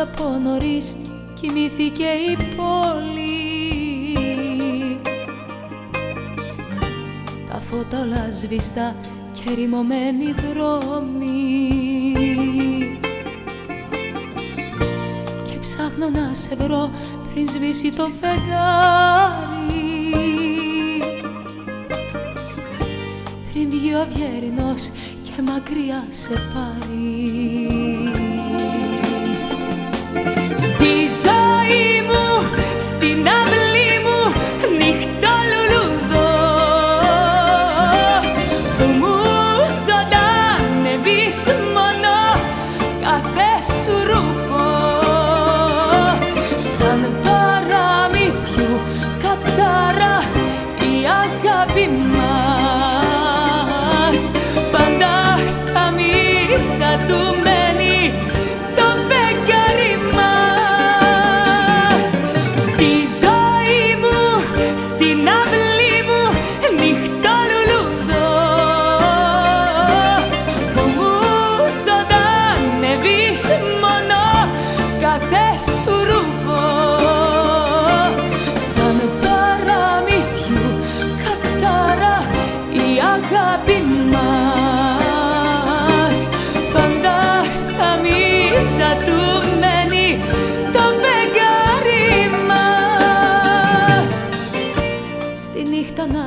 Απόψε από νωρίς κοιμήθηκε η πόλη. Τα φώτα όλα σβηστά και ρημωμένοι δρόμοι. Και ψάχνω να σε βρω πριν σβήσει το φεγγάρι. Πριν βγει ο αυγερινός και μακριά σε πάρει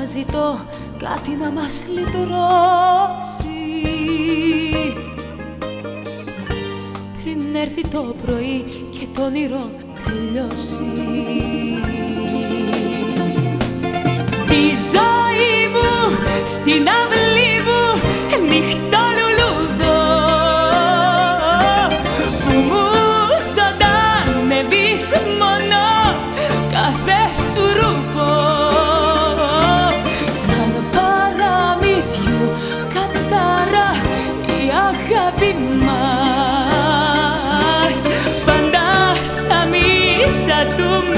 ζητώ κάτι να μας λυτρώσει. Πριν έρθει το πρωί και το όνειρο τελειώσει. Στη ζωή μου, στην αυλή du